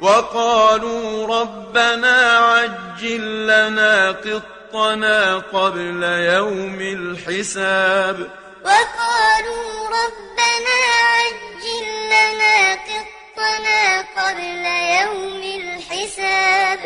وقالوا ربنا عجل لنا قطنا قبل يوم الحساب. وقالوا ربنا عجل لنا قطنا قبل يوم الحساب.